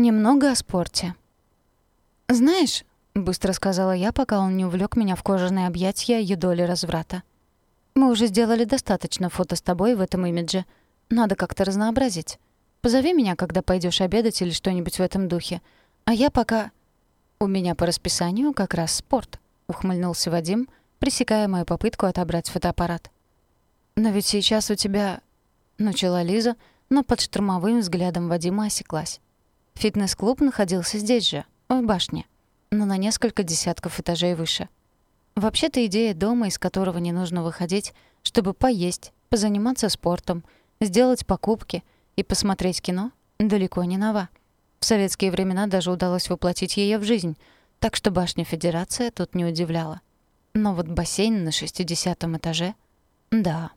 Немного о спорте. «Знаешь», — быстро сказала я, пока он не увлек меня в кожаные объятия ее доли разврата. «Мы уже сделали достаточно фото с тобой в этом имидже. Надо как-то разнообразить. Позови меня, когда пойдешь обедать или что-нибудь в этом духе. А я пока...» «У меня по расписанию как раз спорт», — ухмыльнулся Вадим, пресекая мою попытку отобрать фотоаппарат. «Но ведь сейчас у тебя...» — начала Лиза, но под штурмовым взглядом Вадима осеклась. Фитнес-клуб находился здесь же, в башне, но на несколько десятков этажей выше. Вообще-то идея дома, из которого не нужно выходить, чтобы поесть, позаниматься спортом, сделать покупки и посмотреть кино, далеко не нова. В советские времена даже удалось воплотить ее в жизнь, так что башня Федерация тут не удивляла. Но вот бассейн на 60 этаже — да.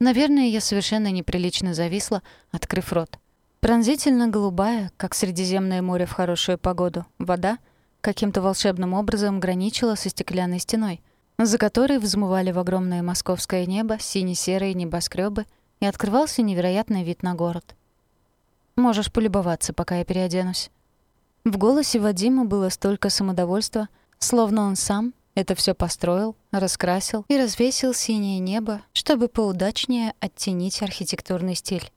Наверное, я совершенно неприлично зависла, открыв рот. Пронзительно голубая, как Средиземное море в хорошую погоду, вода каким-то волшебным образом граничила со стеклянной стеной, за которой взмывали в огромное московское небо сине-серые небоскребы и открывался невероятный вид на город. «Можешь полюбоваться, пока я переоденусь». В голосе Вадима было столько самодовольства, словно он сам это все построил, раскрасил и развесил синее небо, чтобы поудачнее оттенить архитектурный стиль.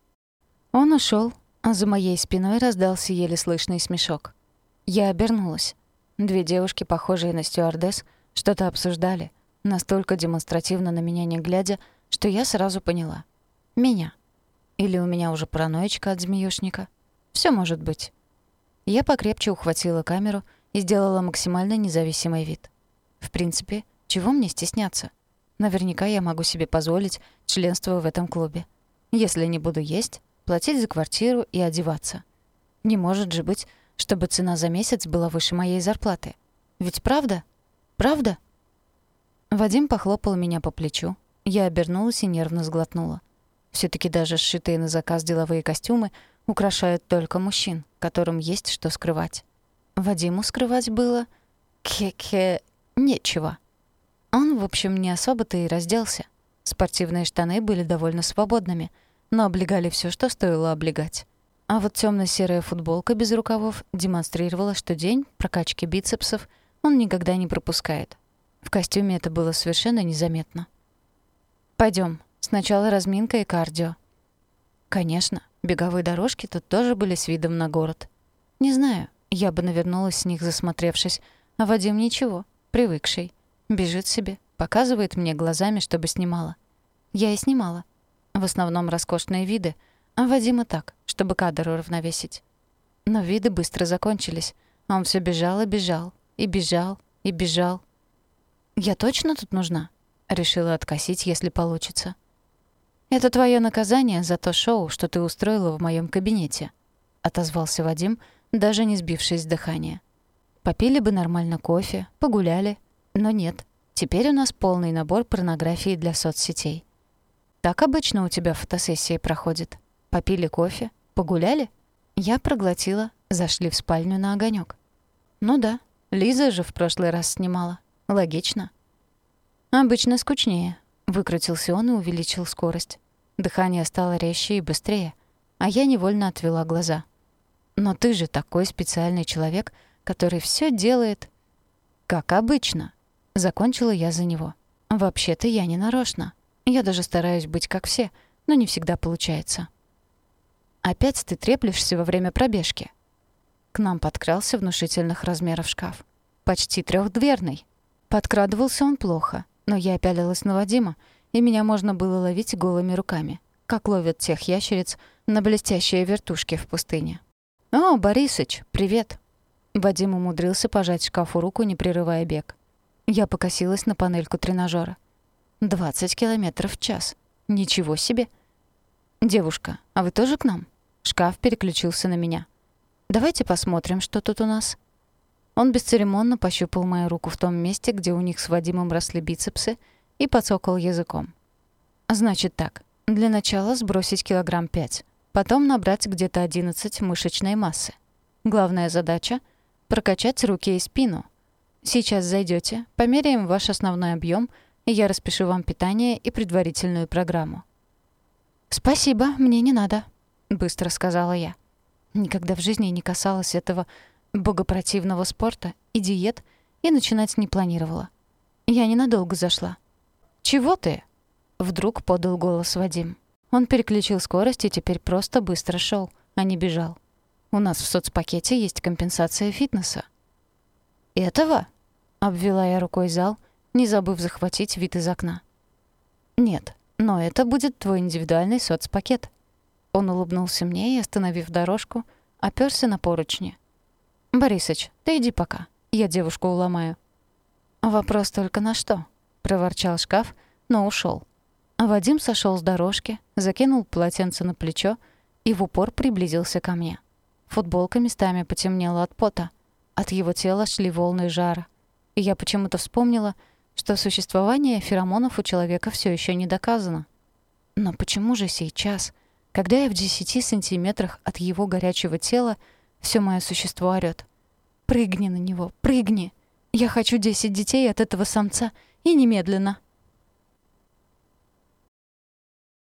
Он ушел, а за моей спиной раздался еле слышный смешок. Я обернулась. Две девушки, похожие на стюардесс, что-то обсуждали, настолько демонстративно на меня не глядя, что я сразу поняла. Меня. Или у меня уже параноечка от змеюшника. Все может быть. Я покрепче ухватила камеру и сделала максимально независимый вид. В принципе, чего мне стесняться? Наверняка я могу себе позволить членство в этом клубе. Если не буду есть, платить за квартиру и одеваться. Не может же быть, чтобы цена за месяц была выше моей зарплаты. Ведь правда? Правда? Вадим похлопал меня по плечу. Я обернулась и нервно сглотнула. все таки даже сшитые на заказ деловые костюмы украшают только мужчин, которым есть что скрывать. Вадиму скрывать было... Ке-ке... нечего. Он, в общем, не особо-то и разделся. Спортивные штаны были довольно свободными — но облегали все, что стоило облегать. А вот темно серая футболка без рукавов демонстрировала, что день прокачки бицепсов он никогда не пропускает. В костюме это было совершенно незаметно. Пойдем. Сначала разминка и кардио. Конечно, беговые дорожки тут тоже были с видом на город. Не знаю, я бы навернулась с них, засмотревшись, а Вадим ничего, привыкший. Бежит себе, показывает мне глазами, чтобы снимала. Я и снимала. В основном роскошные виды, а Вадим и так, чтобы кадр уравновесить. Но виды быстро закончились. Он все бежал и бежал, и бежал, и бежал. «Я точно тут нужна?» Решила откосить, если получится. «Это твое наказание за то шоу, что ты устроила в моем кабинете», — отозвался Вадим, даже не сбившись с дыхания. «Попили бы нормально кофе, погуляли, но нет. Теперь у нас полный набор порнографии для соцсетей. Так обычно у тебя фотосессии проходит. Попили кофе, погуляли? Я проглотила, зашли в спальню на огонек. Ну да, Лиза же в прошлый раз снимала. Логично. Обычно скучнее. Выкрутился он и увеличил скорость. Дыхание стало резче и быстрее, а я невольно отвела глаза. Но ты же такой специальный человек, который все делает как обычно. Закончила я за него. Вообще-то я не нарочно. Я даже стараюсь быть как все, но не всегда получается. Опять ты треплешься во время пробежки. К нам подкрался внушительных размеров шкаф. Почти трехдверный. Подкрадывался он плохо, но я опялилась на Вадима, и меня можно было ловить голыми руками, как ловят тех ящериц на блестящие вертушки в пустыне. «О, Борисыч, привет!» Вадим умудрился пожать шкафу руку, не прерывая бег. Я покосилась на панельку тренажера. 20 километров в час. Ничего себе. Девушка, а вы тоже к нам? Шкаф переключился на меня. Давайте посмотрим, что тут у нас. Он бесцеремонно пощупал мою руку в том месте, где у них с Вадимом росли бицепсы, и подсокал языком. Значит так, для начала сбросить килограмм 5, потом набрать где-то 11 мышечной массы. Главная задача — прокачать руки и спину. Сейчас зайдете, померяем ваш основной объем — я распишу вам питание и предварительную программу». «Спасибо, мне не надо», — быстро сказала я. Никогда в жизни не касалась этого богопротивного спорта и диет и начинать не планировала. Я ненадолго зашла. «Чего ты?» — вдруг подал голос Вадим. Он переключил скорость и теперь просто быстро шел, а не бежал. «У нас в соцпакете есть компенсация фитнеса». «Этого?» — обвела я рукой зал, не забыв захватить вид из окна. «Нет, но это будет твой индивидуальный соцпакет». Он улыбнулся мне и, остановив дорожку, оперся на поручни. «Борисыч, ты иди пока. Я девушку уломаю». «Вопрос только на что?» — проворчал шкаф, но ушел. Вадим сошел с дорожки, закинул полотенце на плечо и в упор приблизился ко мне. Футболка местами потемнела от пота. От его тела шли волны жара. И я почему-то вспомнила, что существование феромонов у человека все еще не доказано. Но почему же сейчас, когда я в десяти сантиметрах от его горячего тела, все мое существо орёт? «Прыгни на него, прыгни! Я хочу десять детей от этого самца, и немедленно!»